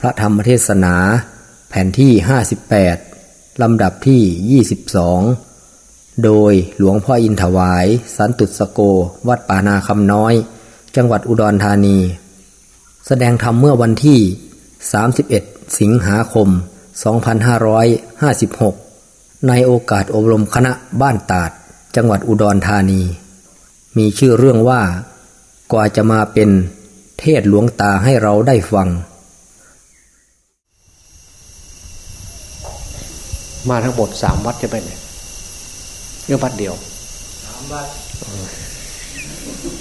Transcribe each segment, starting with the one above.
พระธรรมเทศนา แผ่นที่ 58 ลำดับที่ 22 โดยหลวงพ่ออินถวาย สันตุสโก วัดป่านาคำน้อย จังหวัดอุดรธานี แสดงธรรมเมื่อวันที่ 31 สิงหาคม 2556 ในโอกาสอบรมคณะบ้านตาด จังหวัดอุดรธานี มีชื่อเรื่องว่า กว่าจะมาเป็นเทศหลวงตาให้เราได้ฟัง มาทั้งหมดสามวัดจะไปไหนเรื่องวัดเดียวสามวัด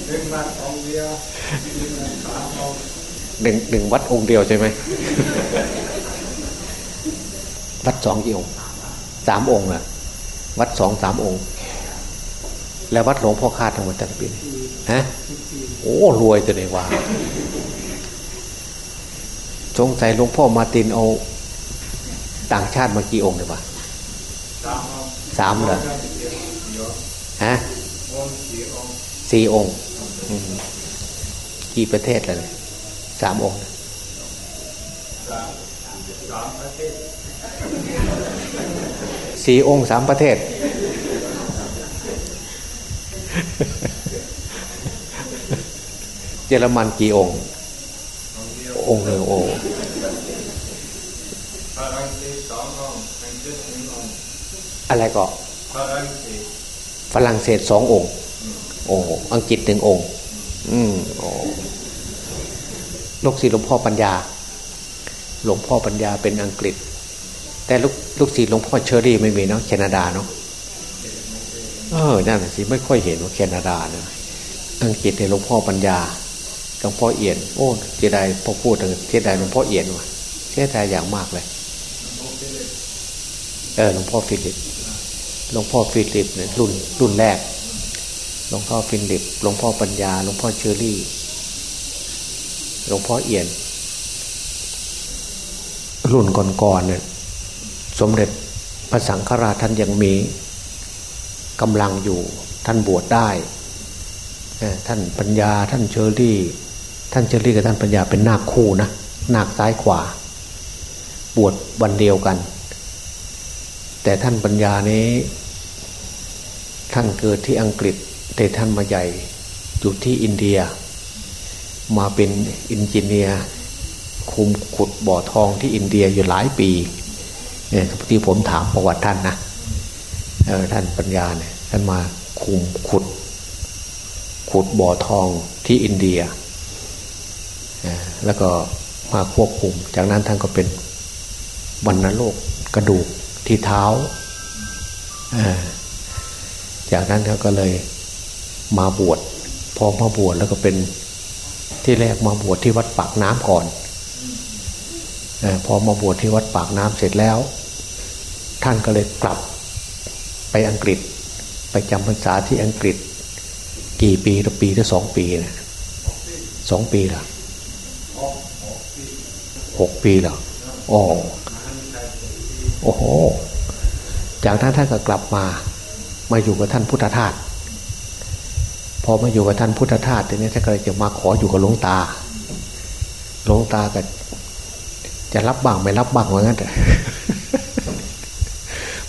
หนึ่งวัดองค์เดียวสามองค์หนึ่งหนึ่งวัดองค์เดียวใช่ไหมวัดสองกี่องค์สามองค์อะวัดสองสามองค์ แล้ววัดหลวงพ่อคาดทั้งหมดแต่ละปีนี่ฮะโอ้รวยจะเลยว่าสงสัยหลวงพ่อมาร์ตินเอา ต่างชาติมากี่องค์เลยวะ สามเหรอฮะสี่องค์ กี่ประเทศเลยสามองค์สี่องค์สามประเทศ เยอรมันกี่องค์ องค์เดียวองค์หนึ่งโอ้ ฝรั่งเศสสององค์อังกฤษหนึ่งองค์ อะไรก็ฝรั่งเศสฝรั่งเศสสององค์ โอ้อังกฤษหนึ่งองค์ อืมโอ้ลูกศิษย์หลวงพ่อปัญญา หลวงพ่อปัญญาเป็นอังกฤษ แต่ลูกลูกศิษย์หลวงพ่อเชอรี่ไม่มีเนาะแคนาดาเนาะเออนั่นน่ะสิไม่ค่อยเห็นว่าแคนาดาเนะอังกฤษเนี่ยหลวงพ่อปัญญาหลวงพ่อเอียน โอ้เสียดายพอพูดถึงเสียดายหลวงพ่อเอียนว่ะเสียดายอย่างมากเลย เออหลวงพ่อฟิลิป หลวงพ่อฟิลิปเนี่ยรุ่นรุ่นแรก หลวงพ่อฟิลิป หลวงพ่อปัญญา หลวงพ่อเชอรี่ หลวงพ่อเอียน รุ่นก่อนๆเนี่ยสมเด็จพระสังฆราชท่านยังมีกำลังอยู่ ท่านบวชได้ ท่านปัญญา ท่านเชอรี่ ท่านเชอรี่กับท่านปัญญาเป็นนาคคู่นะนาคซ้ายขวา บวชวันเดียวกัน แต่ท่านปัญญานี้ ท่านเกิดที่อังกฤษ แต่ท่านมาใหญ่อยู่ที่อินเดีย มาเป็นอินจิเนียร์คุมขุดบ่อทองที่อินเดียอยู่หลายปีเนี่ยที่ผมถามประวัติท่านนะท่านปัญญาเนี่ยท่านมาคุมขุด ขุดบ่อทองที่อินเดีย แล้วก็มาควบคุม จากนั้นท่านก็เป็นวันนโรคกระดูก ที่เท้า จากนั้นเขาก็เลยมาบวชพอมาบวชแล้วก็เป็นที่แรกมาบวชที่วัดปากน้ำก่อนอพอมาบวชที่วัดปากน้ำเสร็จแล้ว ท่านก็เลยกลับไปอังกฤษ ไปจำพรรษาที่อังกฤษ กี่ปีหรือปีหรือสองปีนะสองปีเหรอหกปีเหรอโอ้ โอ้โห จากนั้นท่านก็กลับมา มาอยู่กับท่านพุทธทาสพอมาอยู่กับท่านพุทธทาสทีนี้ท่านก็เลยจะมาขออยู่กับหลวงตา หลวงตาก็จะรับบ้างไม่รับบ้างว่างั้นแต่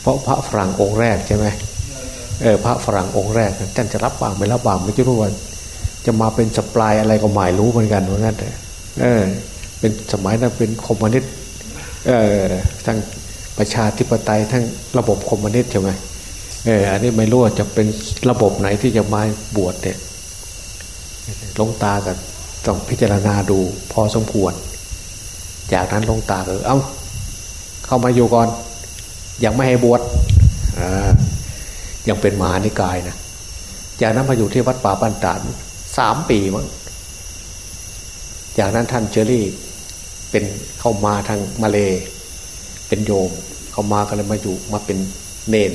เพราะพระฝรั่งองค์แรกใช่ไหมเออพระฝรั่งองค์แรกท่านจะรับบ้างไม่รับบ้างไม่รู้ว่าจะมาเป็น spy อะไรก็ไม่รู้เหมือนกันว่างั้นแต่เออ เป็นสมัยนั้นเป็นคอมมิวนิสต์เออทั้ง ประชาธิปไตยทั้งระบบคอมมิวนิสต์ใช่ไหมเอออันนี้ไม่รู้ว่าจะเป็นระบบไหนที่จะมาบวชเนี่ยหลวงตาก็ต้องพิจารณาดูพอสมควร จากนั้นหลวงตาก็เอ้า เข้ามาอยู่ก่อน ยังไม่ให้บวชยังเป็นมหานิกายนะจากนั้นมาอยู่ที่วัดป่าบ้านตานสามปีมั้งจากนั้นท่านเชอรี่เป็นเข้ามาทางมาเลเป็นโยม เข้ามาก็เลยมาอยู่มาเป็นเนน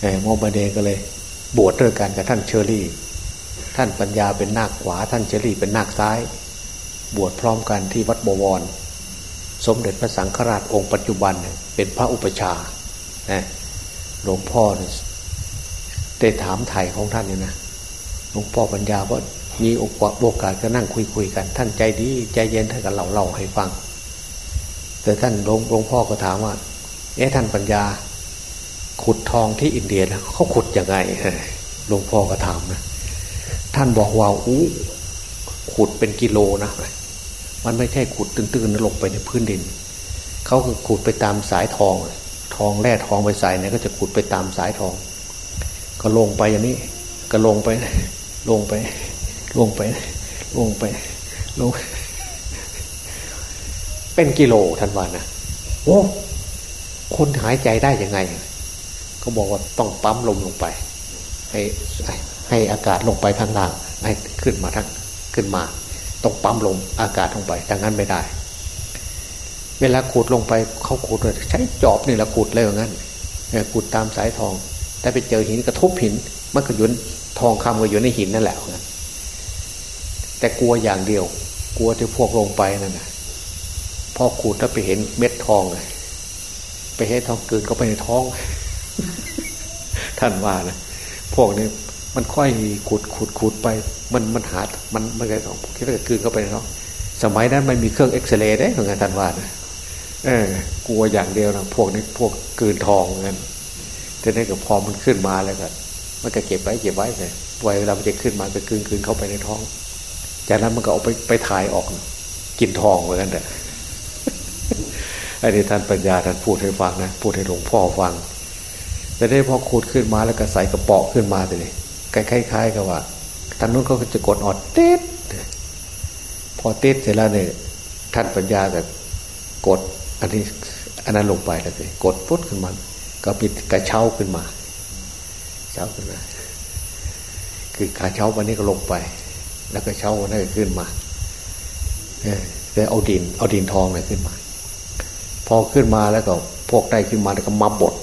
เออมอมาเนนก็เลย บวชด้วยกันกับท่านเชอรี่ ท่านปัญญาเป็นนาคขวา ท่านเชอรี่เป็นนาคซ้าย บวชพร้อมกันที่วัดบวร สมเด็จพระสังฆราชองค์ปัจจุบันเป็นพระอุปชาหลวงพ่อได้ถามไถ่ของท่านเนี่ยนะหลวงพ่อปัญญาว่ามีโอกาสโอกาสก็นั่งคุยคุยกัน ท่านใจดีใจเย็นท่านก็เล่าเล่าให้ฟัง แต่ท่านหลวงหลวงพ่อก็ถามว่า เอ๊ะท่านปัญญา ขุดทองที่อินเดียนะเขาขุดยังไงหลวงพ่อก็ถามนะท่านบอกว่าอู้ขุดเป็นกิโลนะมันไม่ใช่ขุดตื้นๆลงไปในพื้นดินเขาคือขุดไปตามสายทอง ทองแร่ทองไปใส่เนี่ยก็จะขุดไปตามสายทอง ก็ลงไปอย่างนี้ ก็ลงไป ลงไป ลงไป ลงไปลง เป็นกิโลท่านว่านะโอ้ คนหายใจได้ยังไงเขาบอกว่าต้องปั๊มลมลงไป ให้ให้อากาศลงไปข้างล่างให้ขึ้นมาทั้งขึ้นมา ต้องปั๊มลมอากาศลงไปดังนั้นไม่ได้ เวลาขุดลงไปเขาขุดใช้จอบนี่แหละขุดเลยอย่างนั้นขุดตามสายทอง แต่ไปเจอหินกระทบหินมันก็ยุนทองคำก็อยู่ในหินนั่นแหละแต่กลัวอย่างเดียว กลัวที่พวกลงไปนั่นนะพอขุดแล้วไปเห็นเม็ดทอง ไปเห็นทองเกินก็ไปในท้อง ท่านว่านะพวกนี้มันค่อยขุดขุดขุดไป มันมันหา มันมันอะไรของคิดว่าคืนเข้าไปในท้องสมัยนั้นไม่มีเครื่องเอ็กซเรย์ได้เหมือนกันท่านว่านะเออกลัวอย่างเดียวนะพวกนี้พวกกืนทองเงี้ยแต่นี่ก็พอมันขึ้นมาแล้วก็มันก็เก็บไว้เก็บไว้เลยไว้เวลามันจะขึ้นมาก็คืนคืนเข้าไปในท้อง จากนั้นมันก็เอาไปไปถ่ายออก กินทองเหมือนกันแต่ อันนี้ท่านปัญญาท่านพูดให้ฟังนะพูดให้หลวงพ่อฟัง แต่ได้พอขุดขึ้นมาแล้วก็ใส่กระเปาะขึ้นมาเลยคล้ายๆกับว่าทางนู้นเขาจะกดออดเต๊ดพอเต๊ดเสร็จแล้วเนี่ยท่านปัญญาก็กดอันนี้อันนั้นลงไปแล้วเลยกดปุ๊บขึ้นมาก็ปิดกระเช้าขึ้นมาเช้าขึ้นมาคือกระเช้าวันนี้ก็ลงไป แล้วก็เช้าวันนี้ก็ขึ้นมาเออแล้วเอาดิน เอาดินทองเลยขึ้นมา พอขึ้นมาแล้วก็พวกได้ขึ้นมาแล้วก็มาบด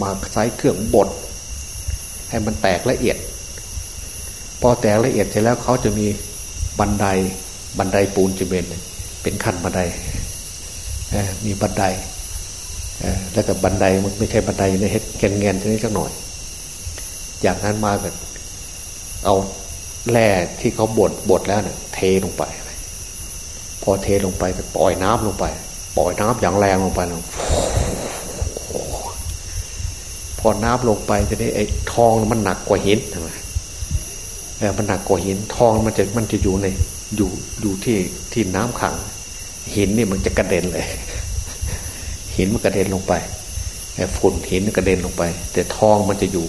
มาใช้เครื่องบด ให้มันแตกละเอียด พอแตกละเอียดเสร็จแล้วเขาจะมีบันไดบันไดปูนจีเมนเป็นขั้นบันไดมีบันไดแล้วก็บันไดมันไม่ใช่บันไดในเฮ็ดแกนเงินทีนี้สักหน่อย จากนั้นมาแบบเอาแร่ที่เขาบดบดแล้วเนี่ยเทลงไป พอเทลงไปก็ปล่อยน้ำลงไป ปล่อยน้ำอย่างแรงลงไปแล้วพอน้ำลงไปจะได้ไอ้ทองมันหนักกว่าหินใช่ไหมเออมันหนักกว่าหินทองมันจะมันจะอยู่ในอยู่อยู่ที่ที่น้ำขัง หินนี่มันจะกระเด็นเลย หินมันกระเด็นลงไปไอ้ฝุ่นหินกระเด็นลงไป แต่ทองมันจะอยู่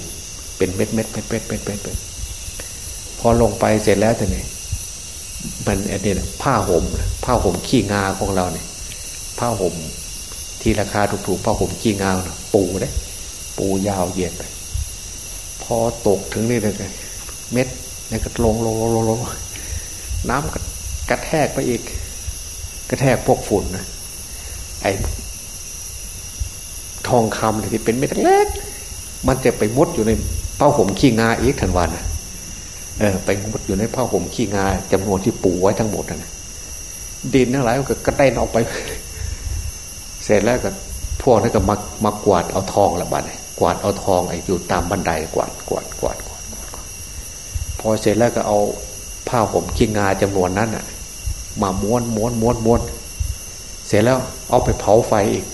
เป็นเม็ดเม็ดเม็ดเม็ดเม็ดเม็ดเม็ดพอลงไปเสร็จแล้วแต่เนี่ยมันอันนี้ผ้าห่มผ้าห่มขี้งาของเราเนี่ย ผ้าห่ม ที่ราคาถูกๆผ้าห่มขี้งาปูเลยปูยาวเหยียดไปพอตกถึงนี่เลยเม็ดเนี่ยก็ลงลงลงลงน้ำกระแทกไปอีก กระแทกพวกฝุ่นนะไอ้ทองคำที่เป็นเม็ดเล็กมันจะไปมุดอยู่ในผ้าห่มขี้งาอีกทันวันนะเออไปมุดอยู่ในผ้าห่มขี้งาจำนวนที่ปูไว้ทั้งหมดนะดินทั้งหลายก็กระเด็นออกไป เสร็จแล้วก็พวกนั้นก็มามากวาดเอาทองละบาดกวาดเอาทองไอ้อยู่ตามบันไดกวาดกวาดกวาดกวาดพอเสร็จแล้วก็เอาผ้าห่มขี้งาจำนวนนั้นอะ มาม้วนม้วนม้วนม้วน เสร็จแล้วเอาไปเผาไฟอีก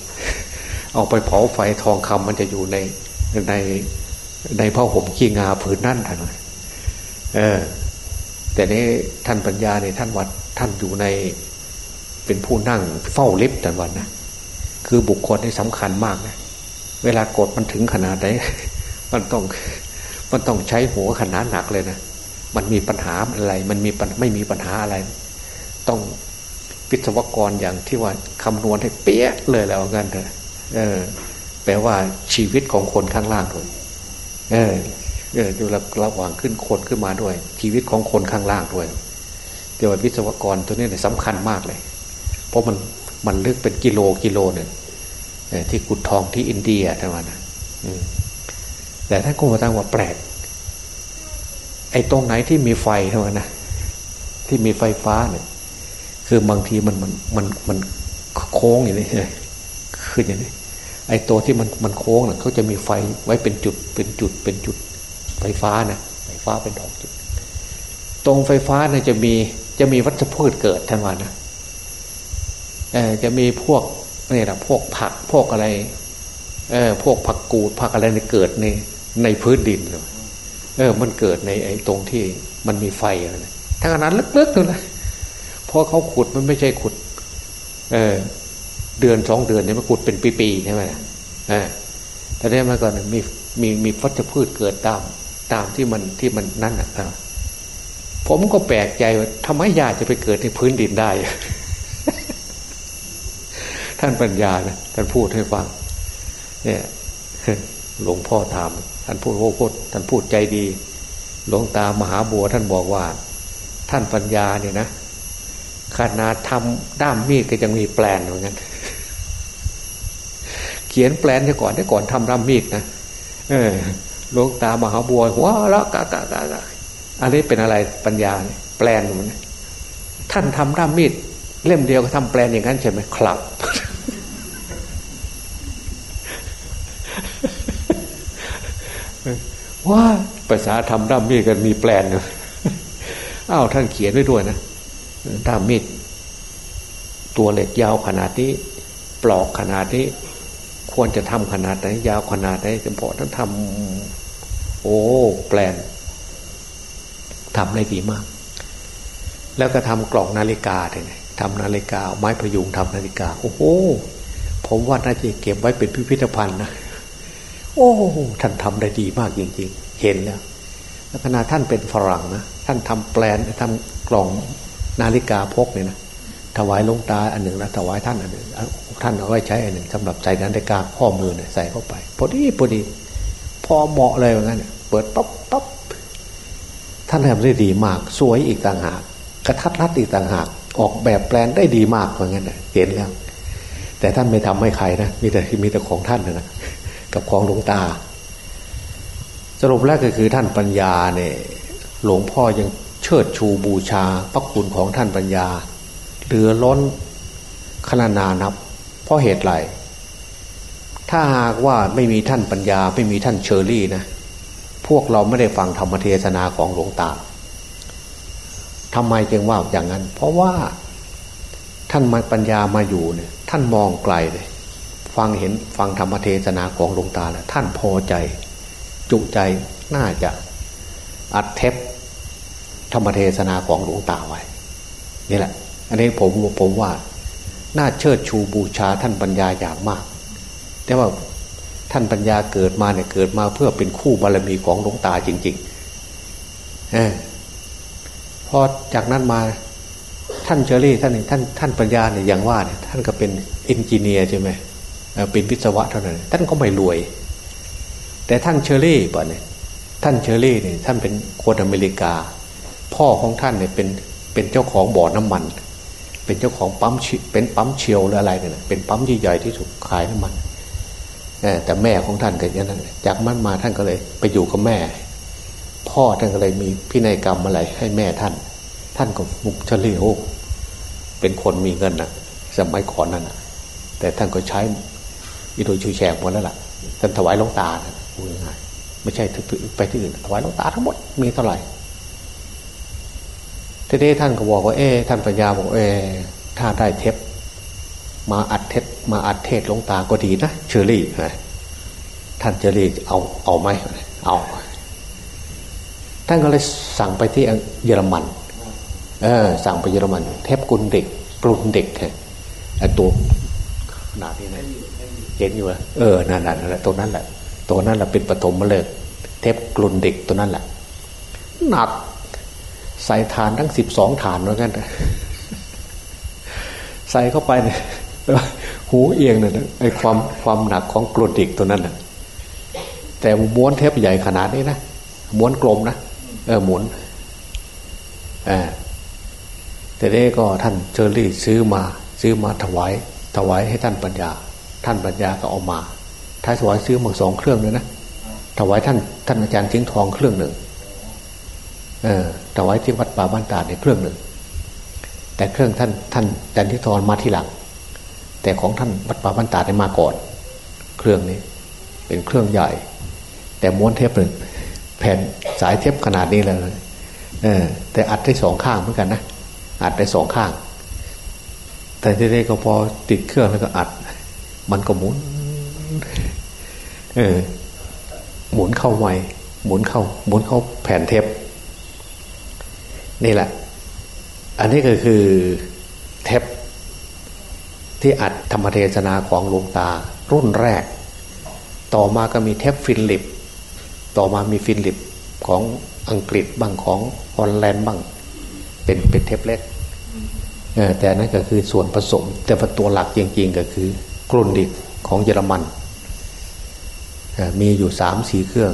เอาไปเผาไฟทองคำมันจะอยู่ในในในผ้าห่มขี้งาผืนนั่นท่านเออ แต่นี้ท่านปัญญาในท่านวัดท่านอยู่ในเป็นผู้นั่งเฝ้าลิฟต์ท่านวันนะ คือบุคคลที่สำคัญมากนะเวลากดมันถึงขนาดไหนมันต้องมันต้องใช้หัวขนาดหนักเลยนะมันมีปัญหาอะไร มันมีไม่มีปัญหาอะไร ต้องวิศวกรอย่างที่ว่าคำนวณให้เป๊ะเลยแล้วกันเถอะเออ แปลว่าชีวิตของคนข้างล่างด้วยเออเออดูระหว่างขึ้นคนขึ้นมาด้วย ชีวิตของคนข้างล่างด้วยเดี๋ยววิศวกรตัวนี้เนี่ยสำคัญมากเลย เพราะมัน มันลึกเป็นกิโลกิโลเนี่ยที่กุดทองที่อินเดียทั้งวันนะแต่ท่านก็มาตั้งว่าแปลก ไอ้ตรงไหนที่มีไฟทั้งวันนะที่มีไฟฟ้าเนี่ย คือบางทีมันมันมันมันโค้งอย่างนี้เลยคืออย่างนี้ ไอ้ตัวที่มันมันโค้งเนี่ยเขาจะมีไฟไว้เป็นจุดเป็นจุดเป็นจุดไฟฟ้านะไฟฟ้าเป็นดอกจุด ตรงไฟฟ้าเนี่ยจะมีจะมีวัชพืชเกิดทั้งวันนะ จะมีพวกนี่แหละพวกผักพวกอะไรเออพวกผักกูดผักอะไรในเกิดในในพื้นดินเลยเออ มันเกิดในไอ้ตรงที่มันมีไฟอะไรถ้าขนาดลึกๆเลยเพราะเขาขุดมันไม่ใช่ขุด เออ เดือนสองเดือนเนี่ยมันขุดเป็นปีๆใช่ไหมอ่าแต่ได้มาก่อนมีมีมีฟัชพืชเกิดตามตามที่มันที่มันนั่นอะผมก็แปลกใจว่าทำไมยาจะไปเกิดในพื้นดินได้ ท่านปัญญาเนะท่านพูดให้ฟัง เนี่ยหลวงพ่อถามท่านพูดโอ้โหท่านพูดใจดี หลวงตามหาบัวท่านบอกว่า ท่านปัญญาเนี่ยนะขนาดทำด้ามมีดก็ยังมีแปลนเหมือนกันเขียนแปลนซะก่อนได้ก่อนทำด้ามมีดนะเออหลวงตามหาบัวว้าละกะกะกะกะอันนี้เป็นอะไรปัญญาแปลนเหมือนท่านทำด้ามมีด เล่มเดียวก็ทำแปลนอย่างนั้นใช่ไหมครับ ว่าภาษาทำด้ามมีดกันมีแปลนอยู่อ้าวท่านเขียนไว้ด้วยนะด้ามมีดตัวเหล็กยาวขนาดนี้ ปลอกขนาดนี้ ควรจะทำขนาดไหนยาวขนาดไหนจะบอกท่านทำโอ้ แปลนทำได้ดีมาก แล้วก็ทำกล่องนาฬิกาเลย ทำนาฬิกาไม้พยุงทำนาฬิกา โอ้โหผมว่าน่าจะเก็บไว้เป็นพิพิธภัณฑ์นะโอ้ท่านทำได้ดีมากจริง ๆ เห็นแล้วแล้วขณะท่านเป็นฝรั่งนะท่านทำแปลนทำกล่องนาฬิกาพกเนี่ยนะถวายลงตาอันหนึ่งแล้วถวายท่านอันหนึ่งท่านเอาไว้ใช้อันหนึ่งสำหรับใส่นาฬิกาข้อมือเนี่ยใส่เข้าไปพอดีพอดี พอเหมาะเลยอย่างนั้นเปิดปั๊บปั๊บท่านทำได้ดีมาก สวยอีกต่างหาก กระทัดรัดอีกต่างหาก ออกแบบแปลนได้ดีมากเหมือนกันเห็นแล้ว แต่ท่านไม่ทำให้ใครนะมีแต่มีแต่ของท่านนะกับของหลวงตา สรุปแล้วก็คือท่านปัญญาเนี่ยหลวงพ่อยังเชิดชูบูชาพระคุณของท่านปัญญาเหลือล้นขนานานับ เพราะเหตุไรถ้าหากว่าไม่มีท่านปัญญาไม่มีท่านเชอรี่นะ พวกเราไม่ได้ฟังธรรมเทศนาของหลวงตา ทำไมจึงว่าอย่างนั้น เพราะว่าท่านมาปัญญามาอยู่เนี่ย ท่านมองไกลเลย ฟังเห็นฟังธรรมเทศนาของหลวงตาแล้วท่านพอใจ จุใจน่าจะอัดเทปธรรมเทศนาของหลวงตาไว้ นี่แหละ อันนี้ผมผมว่า น่าเชิดชูบูชาท่านปัญญาอย่างมาก แต่ว่าท่านปัญญาเกิดมาเนี่ยเกิดมาเพื่อเป็นคู่บารมีของหลวงตาจริงๆเออ พอจากนั้นมาท่านเชอรี่ท่านท่านท่านปัญญาเนี่ยอย่างว่าเนี่ยท่านก็เป็น engineer ใช่ไหมเป็นวิศวะเท่านั้นท่านก็ไม่รวย แต่ท่านเชอรี่ป่ะเนี่ยท่านเชอรี่เนี่ยท่านเป็นคนอเมริกา พ่อของท่านเนี่ยเป็นเป็นเจ้าของบ่อน้ำมัน เป็นเจ้าของปั๊มเป็นปั๊มเชียวหรืออะไรเนี่ยเป็นปั๊มใหญ่ๆที่ถูกขายน้ำมันแต่แม่ของท่านก็อย่างนั้นจากมันมาท่านก็เลยไปอยู่กับแม่ พ่อท่านก็เลยมีพินัยกรรมอะไรให้แม่ท่าน ท่านก็มุกเฉลี่ยเป็นคนมีเงินนะสมัยก่อนนั้นนะแต่ท่านก็ใช้อีโดยชูแฉกหมดแล้วล่ะท่านถวายลงตาพูดง่ายไม่ใช่ไปที่อื่นถวายลงตาทั้งหมดมีเท่าไหร่ทีนี้ท่านก็บอกว่าเอ๊ท่านปัญญาบอกเอ๊ถ้าได้เทปมาอัดเทปมาอัดเทศลงตาก็ดีนะเชอรี่นท่านเชอรี่เอาเอาไหมเอา ท่านก็เลยสั่งไปที่เยอรมันเออสั่งไปเยอรมัน เทปกุลเด็กกลุ่นเด็กไอ้ตัวขนาดนี้นะเห็นอยู่ว่าเออนั่นแหละตัวนั้นแหละตัวนั้นแหละเป็นปฐมมาเลยเทปกลุ่นเด็กตัวนั้นแหละหนักใส่ฐานทั้งสิบสองฐานเหมือนกันใส่เข้าไปเนี่ยหูเอียงเนี่ยไอ้ความความหนักของกลุ่นเด็กตัวนั้นน่ะแต่ม้วนเทปใหญ่ขนาดนี้นะม้วนกลมนะ เออหมุนอ่าแต่นี้ก็ท่านเชอรี่ซื้อมาซื้อมาถวายถวายให้ท่านปัญญา ท่านปัญญาก็เอามาท้ายถวายซื้อมาสองเครื่องเลยนะถวายท่านท่านอาจารย์ทิ้งทองเครื่องหนึ่งเออถวายที่วัดป่าบ้านตาในเครื่องหนึ่ง แต่เครื่องท่านท่านอาจารย์ทิ้งทองมาทีหลัง แต่ของท่านวัดป่าบ้านตาได้มาก่อน เครื่องนี้ เป็นเครื่องใหญ่ แต่ม้วนเทปหนึ่ง แผ่นสายเทปขนาดนี้เลยเออ แต่อัดได้สองข้างเหมือนกันนะอัดได้สองข้าง แต่ทีนี่ก็พอติดเครื่องแล้วก็อัด มันก็หมุน เออ หมุนเข้าใหม่หมุนเข้า หมุนเข้าแผ่นเทปนี่แหละ อันนี้ก็คือเทปที่อัดธรรมเทศนาของหลวงตารุ่นแรก ต่อมาก็มีเทป Philips ต่อมามี Philips ของอังกฤษบ้างของฮอลแลนด์บ้าง เป็นเป็นเทปเล็กแต่นั่นก็คือส่วนผสม แต่ตัวหลักจริงๆก็คือ Grundig ของเยอรมัน มีอยู่สามสี่เครื่อง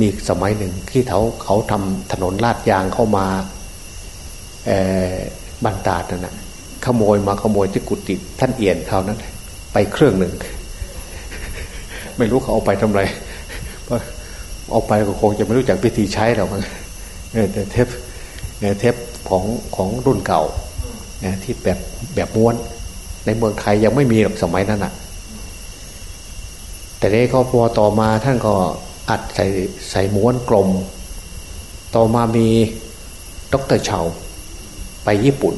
มีสมัยหนึ่งที่เขาเขาทำถนนลาดยางเข้ามาบ้านตาดนั่นนะขโมยมาขโมยที่กุฏิท่านเอียนเขานั้น ไปเครื่องหนึ่ง ไม่รู้เขาเอาไปทำไร เอาไปก็คงจะไม่รู้จักพิธีใช้หรอกแต่เทปเทปของของรุ่นเก่าที่แบบแบบม้วน ในเมืองไทยยังไม่มีหรอกสมัยนั้นอะ แต่นี้เขาพอต่อมาท่านก็อัดใส่ใส่ม้วนกลม ต่อมามีดร.เชาวน์ไปญี่ปุ่น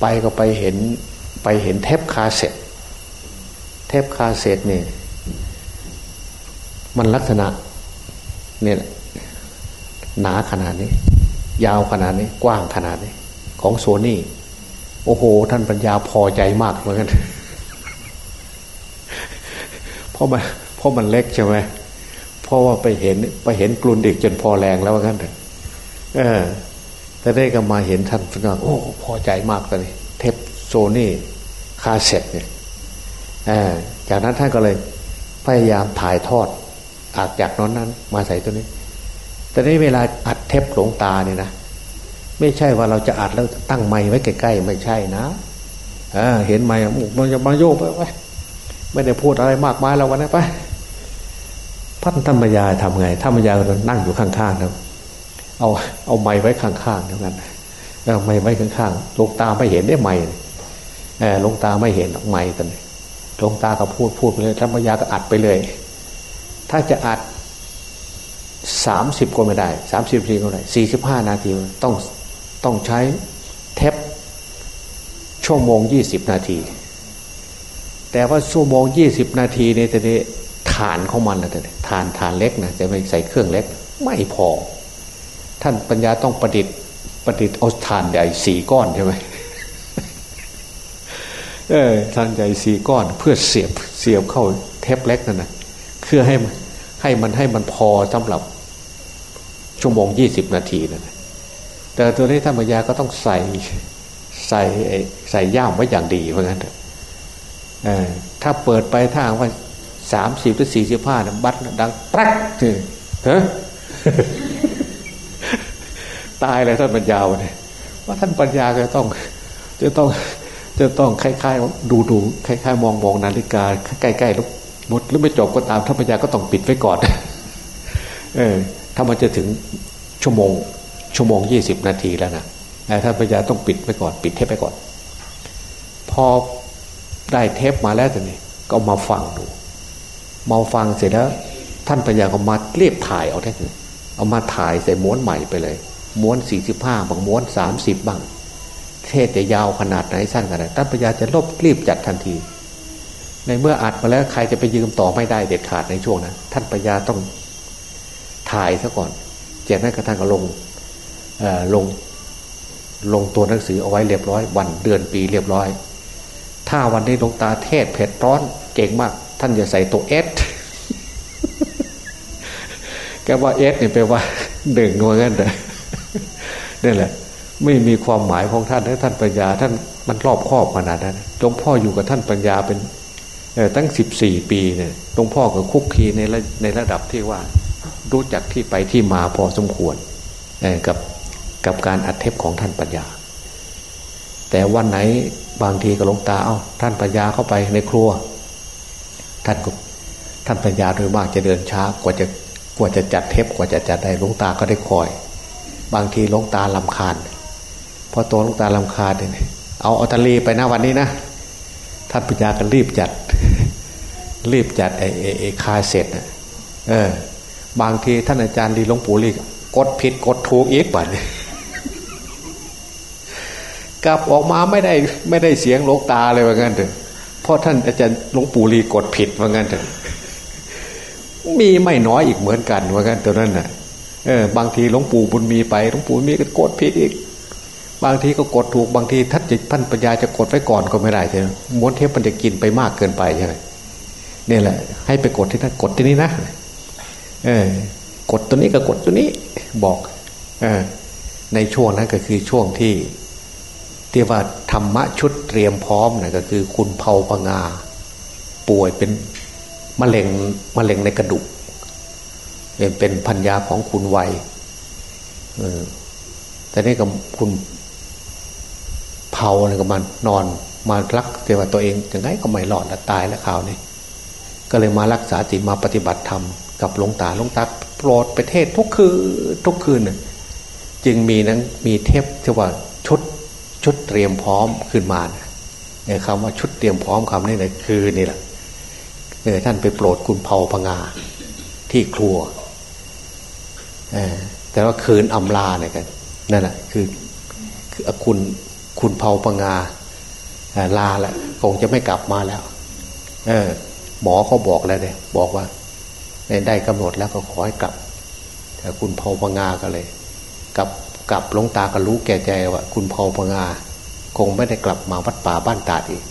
ไปก็ไปเห็นไปเห็นเทปคาเซ็ตเทปคาเซ็ตเนี่ย มันลักษณะ เนี่ยหนาขนาดนี้ ยาวขนาดนี้ กว้างขนาดนี้ ของโซนี่ โอ้โห ท่านปัญญาพอใจมากเหมือนกันเพราะมันเพราะมันเล็กใช่ไหมเพราะว่าไปเห็นไปเห็นกลุ่นเด็กจนพอแรงแล้วว่างั้นเถอะเออ แต่ได้ก็มาเห็นท่านฟังโอ้พอใจมากเลยเทปโซนี่คาเซ็ตเนี่ยจากนั้นท่านก็เลยพยายามถ่ายทอด อาจจากนั้นนั้น มาใส่ตัวนี้ แต่ในเวลาอัดเทปหลงตาเนี่ยนะไม่ใช่ว่าเราจะอัดแล้วตั้งไม้ไว้ใกล้ๆไม่ใช่นะเห็นไม้มันจะมาโยกไปไม่ได้พูดอะไรมากมายเราวันนี้ไปพันธรรมยาทำไงธรรมยาเรานั่งอยู่ข้างๆครับ เอาเอาไม้ไว้ข้างๆเท่านั้นเอาไม้ไว้ข้างๆลงตาไม่เห็นได้ไม้เออลงตาไม่เห็นไม้ตอนนี้ลงตาก็พูดพูดไปเลยธรรมยาก็อัดไปเลย ถ้าจะอัดสามสิบก็ไม่ได้สามสิบนาทีก็ไม่ได้สี่สิบห้านาทีต้องต้องใช้เทปชั่วโมงยี่สิบนาที แต่ว่าชั่วโมงยี่สิบนาทีเนี่ยแต่นี้ฐานของมันนะแต่ฐานฐานเล็กนะจะไปใส่เครื่องเล็ก ไม่พอ ท่านปัญญาต้องประดิษฐ์ประดิษฐ์เอาฐานใหญ่สี่ก้อนใช่ไหมเออฐานใหญ่สี่ก้อนเพื่อเสียบเสียบเข้าเทปเล็กนั่นนะเพื่อให้ ให้มันให้มันพอสำหรับชั่วโมงยี่สิบนาทีนะแต่ตัวนี้ธรรมยาก็ต้องใส่ใส่ใส่ย่ามไว้อย่างดีเพราะงั้นอถ้าเปิดไปถ้าว่าสามสิบหรือสี่สิบห้านะบัดดังตรักเฮ้ตายเลยท่านปัญญาเนี่ยว่าท่านปัญญาจะต้อง จะต้องจะต้องคล้ายๆดูดูคล้ายๆ มองมองนาฬิกาใกล้ๆลูก หมดหรือไม่จบก็ตามท่านปัญาก็ต้องปิดไว้ก่อนเออถ้ามันจะถึงชั่วโมง ชั่วโมงยี่สิบนาทีแล้วนะท่านปัญาต้องปิดไว้ก่อน ปิดเทปไปก่อน พอได้เทปมาแล้วต่นี่ก็มาฟังดูมาฟังเสร็จแล้ว ท่านปัญญาก็มาเรียบถ่ายเอาแท้เอามาถ่ายใส่ม้วนใหม่ไปเลยม้วนสี่สิบห้าบางม้วนสามสิบบ้างเทศจะยาวขนาดไหนสั้นขนาดท่านปัญญาจะลบรีบจัดทันที ในเมื่ออัดมาแล้วใครจะไปยืมต่อไม่ได้เด็ดขาดในช่วงนั้นท่านปัญญาต้องถ่ายซะก่อนจากนั้นกระทั่งก็ลงลงลงตัวหนังสือเอาไว้เรียบร้อย วันเดือนปีเรียบร้อย ถ้าวันนี้ลงตาเทศเผ็ดร้อนเก่งมาก ท่านจะใส่ตัวเอสแกว่าเอสเนี่ยแปลว่าหนึ่งว่างั้นเลยนี่แหละ ไม่มีความหมายของท่านถ้าท่านปัญญา ท่านมันรอบครอบขนาดนั้นหลวงพ่ออยู่กับท่านปัญญาเป็น ตั้งสิบสี่ปีเนี่ยหลวงพ่อก็คุกคีในระในระดับที่ว่า รู้จักที่ไปที่มาพอสมควรกับกับการอัดเทปของท่านปัญญา แต่วันไหนบางทีก็ลงตาเอา้าท่านปัญญาเข้าไปในครัว ท่านก็ท่านปัญญาโดยมากจะเดินช้ากว่าจะกว่าจะจัดเทปกว่าจะจัดได้ลงตาก็ได้คอย บางทีลงตาลำคาญพอตัวลงตาลำคาญเนี่ยเอาอัตลีไปนะวันนี้นะ ท่านปัญญาก็รีบจัด รีบจัดไอ้ไอ้คาเสร็จนะเออ บางทีท่านอาจารย์ดีหลวงปู่ลีกดผิดกดถูกอีกบ่เนี่ยกลับออกมาไม่ได้ไม่ได้เสียงหลวงตาเลยว่างั้นเถอะเพราะท่านอาจารย์หลวงปู่ลีกดผิดว่างั้นเถอะมีไม่น้อยอีกเหมือนกันว่างั้นตัวนั้นน่ะเออบางทีหลวงปู่บุญมีไปหลวงปู่มีก็กดผิดอีก บางทีก็กดถูกบางทีท่านจิตพันปัญญาจะกดไว้ก่อนก็ไม่ได้ใช่ไหมม้วนเทปมันจะกินไปมากเกินไปใช่ไหมนี่แหละ ให้ไปกดที่นั่นกดที่นี่นะเออกดตัวนี้ก็กดตัวนี้บอก เออ ในช่วงนั้นก็คือช่วงที่ที่ว่าธรรมะชุดเตรียมพร้อมนะก็คือคุณเผาปงา ป่วยเป็นมะเร็งมะเร็งในกระดูกเป็นเป็นพัญญาของคุณวัยเออแต่นี่ก็คุณ เผาอะไรก็มันนอนมารักแต่ว่าตัวเองยังไงก็ไม่หลอดละตายแล้วข่าวนี้ก็เลยมารักษาจิตมาปฏิบัติธรรมกับหลวงตาหลวงตาโปรดไปเทศทุกคืนทุกคืนจึงมีนั้นมีเทปที่ว่าชุดชุดเตรียมพร้อมขึ้นมาเนี่ยคำว่าชุดเตรียมพร้อมคำนี้เนี่ยคือนี่แหละเนี่ยท่านไปโปรดคุณเผาพงาที่ครัวแต่ว่าคืนอำลาเนี่ยกันนั่นแหละคือคือคุณ คุณเผาพงาลาแล้วคงจะไม่กลับมาแล้ว เออ หมอเขาบอกแล้วเนี่ยบอกว่าได้กำหนดแล้วก็ขอให้กลับแต่คุณเผาพงาก็เลย กลับกลับลงตาก็รู้แก่ใจว่า คุณเผาพงา คงไม่ได้กลับมาวัดป่าบ้านตาดอีก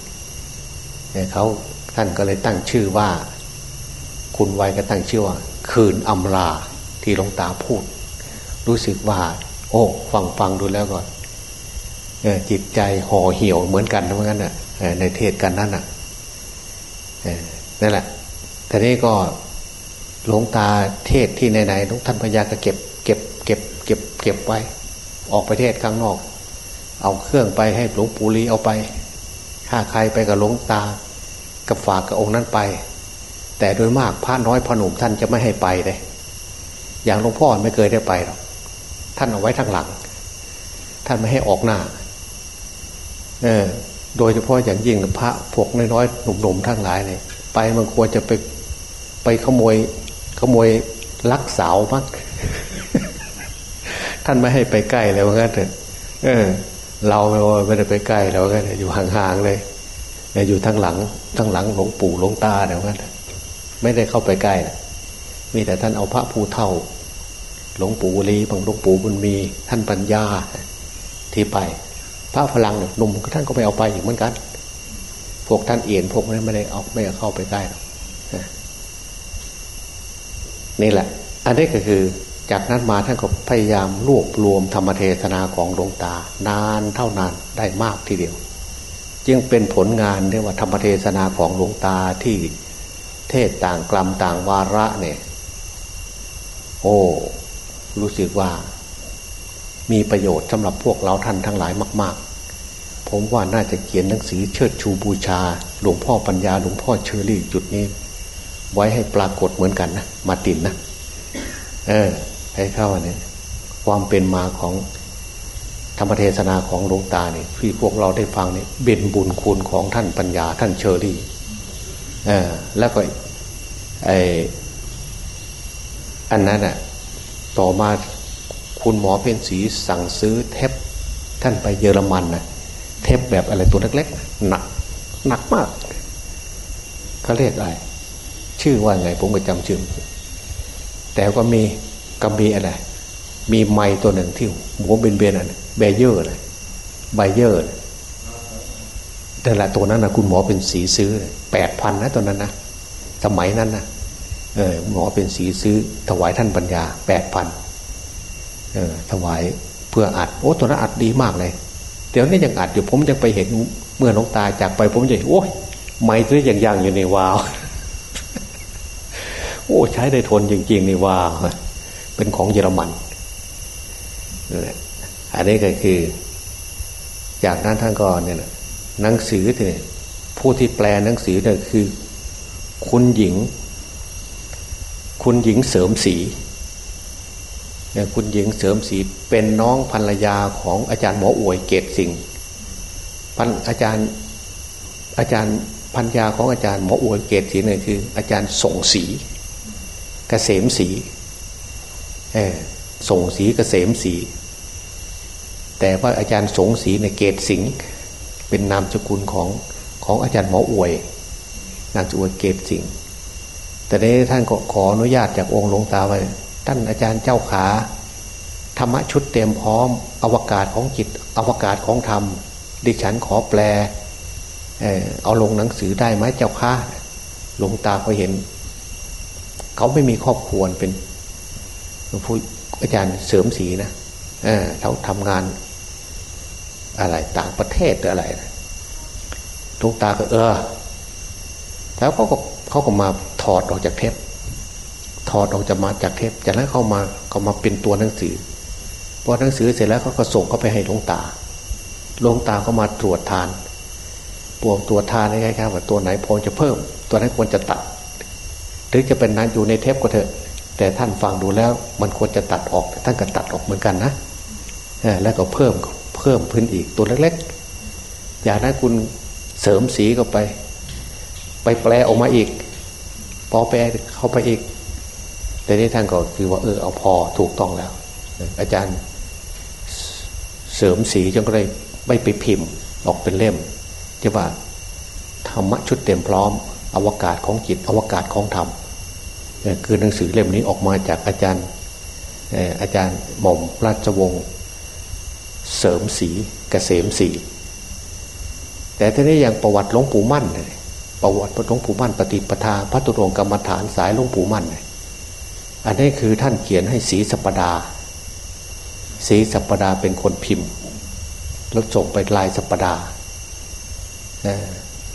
เนี่ยเขาท่านก็เลยตั้งชื่อว่า คุณไวก็ตั้งชื่อว่า คืนอำลาที่ลงตาพูด รู้สึกว่า โอ้ ฟังฟังดูแล้วก็ จิตใจห่อเหี่ยวเหมือนกันเหมือนกันน่ะในเทศกันนั่นน่ะนั่นแหละแต่นี้ก็หลวงตาเทศที่ไหนๆทุกท่านพญาก็เก็บ เก็บ เก็บ เก็บ เก็บไว้ ออกไปเทศข้างนอก เอาเครื่องไปให้หลวงปู่ลีเอาไป ถ้าใครไปกับหลวงตา กับฝากกับองค์นั้นไป แต่โดยมากพระน้อยพระหนุ่มท่านจะไม่ให้ไปเลย อย่างหลวงพ่อไม่เคยได้ไปหรอก ท่านเอาไว้ทางหลัง ท่านไม่ให้ออกหน้า เออ โดยเฉพาะอย่างยิ่งพระพวกน้อยๆหนุ่มๆทั้งหลายเนี่ยไปมันควรจะไปไปขโมย ขโมยลักสาวมั้งท่านไม่ให้ไปใกล้แล้วงั้นเถอะเออ เราไม่ได้ไปใกล้แล้วงั้นอยู่ห่างๆเลยอยู่ทั้งหลังทั้งหลังหลวงปู่หลวงตาเดี๋ยวงั้นไม่ได้เข้าไปใกล้มีแต่ท่านเอาพระภูเท่า หลวงปู่ลีบางหลวงปู่บุญมี ท่านปัญญาที่ไป พระพลังหนุ่มท่านก็ไม่เอาไปอีกเหมือนกัน พวกท่านเอียนพวกนั้นไม่ได้เอาไม่เข้าไปใกล้หรอกนี่แหละ อันนี้ก็คือจากนั้นมาท่านก็พยายามรวบรวมธรรมเทศนาของหลวงตา นานเท่านานได้มากทีเดียว จึงเป็นผลงานเรียกว่าธรรมเทศนาของหลวงตาที่เทศต่างกลัมต่างวาระเนี่ย โอ้ รู้สึกว่า มีประโยชน์สำหรับพวกเราท่านทั้งหลายมาก ๆ ผมว่าน่าจะเขียนหนังสือเชิดชูบูชา หลวงพ่อปัญญาหลวงพ่อเชอรี่จุดนี้ ไว้ให้ปรากฏเหมือนกันนะมาตินนะเออให้เข้าเนี่ยความเป็นมาของธรรมเทศนาของหลวงตาเนี่ยที่พวกเราได้ฟังเนี่ยเป็นบุญคุณของท่านปัญญาท่านเชอรี่เออแล้วก็ไออันนั้นอะต่อมา คุณหมอเป็นสีสั่งซื้อเทปท่านไปเยอรมันนะเทปแบบอะไรตัวเล็กๆหนักหนักมากเขาเรียกอะไรชื่อว่าไงผมก็จำชื่อแต่ก็มีก็มีอะไร มีไม้ตัวหนึ่งที่หัวเบนเบนอะไรเบเยอร์เลยไบเยอร์แต่ละตัวนั้นนะคุณหมอเป็นสีซื้อแปดพันนะตัวนั้นนะสมัยนั้นนะเออหมอเป็นสีซื้อถวายท่านปัญญาแปดพัน ออถวายเพื่ออัดโอ้ตัวนั้นอัดดีมากเลยเดี๋ยวนี้ยังอัดอยู่ผมยังไปเห็นเมื่อน้องตาจากไปผมจะโอ้ยไม้ตัวยังยังอยู่ในวาวโอ้ใช้ได้ทนจริงๆในี่ว่าเป็นของเยอรมันอันนี้ก็คือ จากนั้นท่านก็เนี่ยหนังสือเนี่ยผู้ที่แปลหนังสือเนี่ยคือ คุณหญิง คุณหญิงเสริมสี คุณหญิงเสริมสีเป็นน้องภรรยาของอาจารย์หมออวยเกตสิงพันอาจารย์อาจารย์พันยาของอาจารย์หมออวยเกตสีเนี่ยคือ อาจารย์ส่งสีกษมสีส่งสีเกษมสีแต่ว่าอาจารย์สงศรีในเกตสิงห์เป็นนามสกุลของของอาจารย์หมออวย นามสกุลเกตสิงห์แต่ในท่านก็ขออนุญาตจากองค์หลวงตาไว้ ท่านอาจารย์เจ้าขาธรรมชุดเตรียมพร้อม อวกาศของจิต อวกาศของธรรม ดิฉันขอแปล เออเอาลงหนังสือได้ไหมเจ้าค่ะหลวงตาก็เห็น เขาไม่มีครอบครัวเป็นผู้อาจารย์เสริมสีนะเออเขาทำงาน อะไรต่างประเทศหรืออะไรนะหลวงตาก็เออ แล้วเขาก็เขาก็มาถอดออกจากเทป อดออกจากมาจากเทปจากนั้นเข้ามาเขามาเป็นตัวหนังสือพอหนังสือเสร็จแล้วเขาก็ส่งเขาไปให้หลวงตาหลวงตาก็มาตรวจทานปวงตรวจทานได้ครับว่าตัวไหนพอจะเพิ่ม ตัวนั้นควรจะตัด หรือจะเป็นนั้นอยู่ในเทปก็เถอะ แต่ท่านฟังดูแล้วมันควรจะตัดออกท่านก็ตัดออกเหมือนกันนะแล้วก็เพิ่มเพิ่มพื้นอีกตัวเล็กๆ อย่างนั้นคุณเสริมสีก็ไป ไปแปลออกมาอีก พอแปลเข้าไปอีก แต่นี่ท่านก็คือว่าเออเอาพอถูกต้องแล้ว อาจารย์เสริมสีจนก็เลยไม่ไปพิมพ์ออกเป็นเล่มที่ว่าธรรมะชุดเต็มพร้อม อวกาศของจิตอวกาศของธรรมคือหนังสือเล่มนี้ออกมาจากอาจารย์อาจารย์หม่อมราชวงศ์เสริมสีกเกษมสีแต่ทีนี้อย่างประวัติหลวงปู่มั่นประวัติหลวงปู่มั่นปฏิปทาพระตุรงกรรมฐานสายหลวงปู่มั่น อันนี้คือท่านเขียนให้สีสัปดาสีสัปดาเป็นคนพิมพ์ แล้วส่งไปลายสัปดา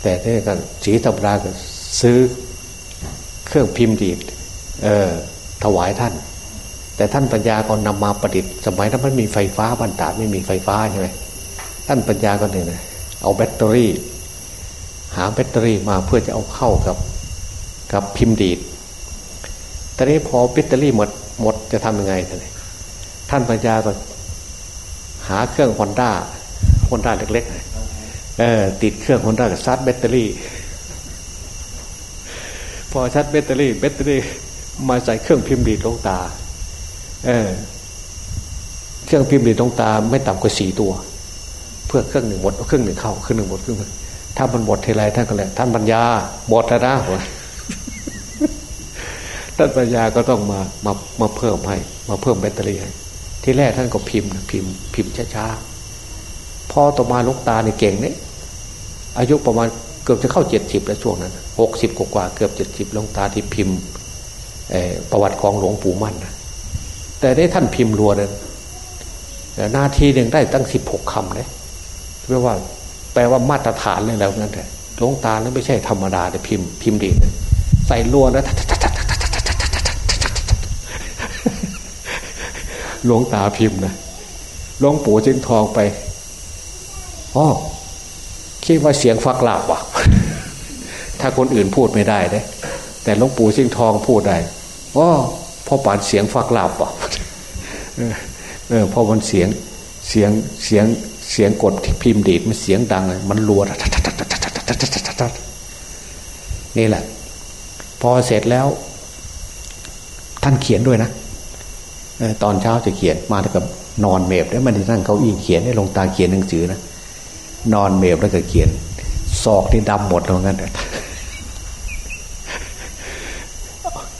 แต่ที่กันสีสัปดาก็ซื้อเครื่องพิมพ์ดีดเออถวายท่าน แต่ท่านปัญญาก็นำมาประดิษฐ์ สมัยนั้นมันมีไฟฟ้าบรรดาไม่มีไฟฟ้าใช่ไหมท่านปัญญาก็เนี่ยเอาแบตเตอรี่ หาแบตเตอรี่มาเพื่อจะเอาเข้ากับ กับพิมพ์ดีด ตอนนี้พอแบตเตอรี่หมดหมดจะทำยังไงท่านท่านปัญญาก็ หาเครื่องฮอนด้าฮอนด้าเล็กๆเออติดเครื่องฮอนด้ากับชาร์จแบตเตอรี่ พอชาร์จแบตเตอรี่แบตเตอรี่มาใส่เครื่องพิมพ์ดีดหลวงตา เออ เครื่องพิมพ์ดีดหลวงตา ไม่ต่ำกว่าสี่ตัว เพื่อเครื่องหนึ่งหมดเครื่องหนึ่งเข้าเครื่องหนึ่งหมดเครื่องหนึ่งถ้ามันหมดเมื่อไรท่านก็เลยท่านปัญญาหมดแล้วนะ ท่านปัญญาก็ต้องมามามาเพิ่มให้ มาเพิ่มแบตเตอรี่ให้ที่แรกท่านก็พิมพ์พิมพ์พิมพ์ช้าๆพอต่อมาลูกตาเนี่ยเก่งเนี่ยอายุประมาณเกือบจะเข้าเจ็ดสิบแล้วช่วงนั้นหกสิบกว่าเกือบเจ็ดสิบลูกตาที่พิมพ์ประวัติของหลวงปู่มั่นนะแต่ได้ท่านพิมพ์รัวเลยนาทีหนึ่งได้ตั้งสิบหกคำเลยแปลว่า แปลว่ามาตรฐานเลยแล้วนั่นแหละหลวงตานั้นไม่ใช่ธรรมดาแต่พิมพ์พิมพ์ดีใส่รัวแล้ หลวงตาพิมพ์นะหลวงปู่จึงทองไปอ๋อคิดว่าเสียงฟักหลับว่ะ ถ้าคนอื่นพูดไม่ได้เด้แต่หลวงปู่จึงทองพูดได้อ๋อพ่อปานเสียงฟักหลับว่ะเออพอมันเสียงเสียงเสียงเสียงกดที่พิมพ์ดีดมันเสียงดังเลยมันรัวนี่แหละ พอเสร็จแล้ว ท่านเขียนด้วยนะ ตอนเช้าจะเขียนมาแล้วก็นอนเมบแล้วมันนั่งเขาอีเขียนให้ลงตาเขียนหนังสือนะนอนเมบแล้วก็เขียนศอกที่ดำหมดเหมือนกัน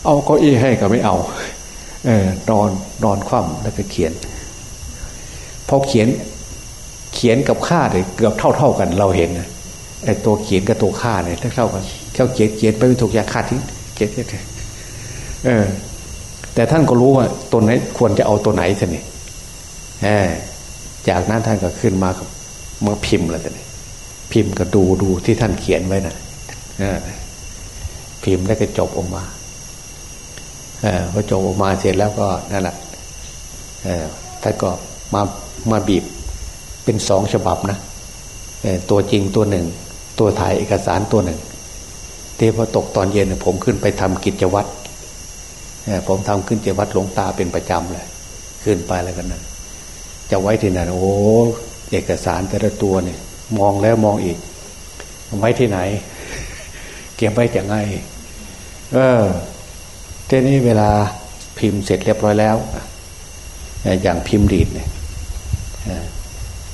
เอาเก้าอี้ให้ก็ไม่เอา เออนอนนอนคว่ำแล้วก็เขียนพอเขียนเขียนกับค่าเลยเกือบเท่าเท่ากันเราเห็นนะไอ้ตัวเขียนกับตัวค่าเนี่ยเท่ากันเขาเขียนเขียนไปไม่ถูกยาขาดทิ้งเขียนเออ แต่ท่านก็รู้ว่าตัวไหนควรจะเอาตัวไหนท่านนี่จากนั้นท่านก็ขึ้นมามาพิมพ์แล้วท่านพิมพ์ก็ดูดูที่ท่านเขียนไว้นะพิมพ์ได้ก็จบออกมาอพอจบออกมาเสร็จแล้วก็นั่นแหละท่านก็มามาบีบเป็นสองฉบับนะตัวจริงตัวหนึ่ง ตัวถ่ายเอกสารตัวหนึ่งเทพอตกตอนเย็นผมขึ้นไปทำกิจวัตร ผมทำขึ้นเจวัดหลวงตาเป็นประจำเลย ขึ้นไปแล้วกันนะจะไว้ที่ไหนโอ้เอกสารแต่ละตัวเนี่ย มองแล้วมองอีก ไว้ที่ไหน เก็บไว้จะไง เออทีนี้เวลาพิมพ์เสร็จเรียบร้อยแล้วอย่างพิมพ์ดีดเนี่ย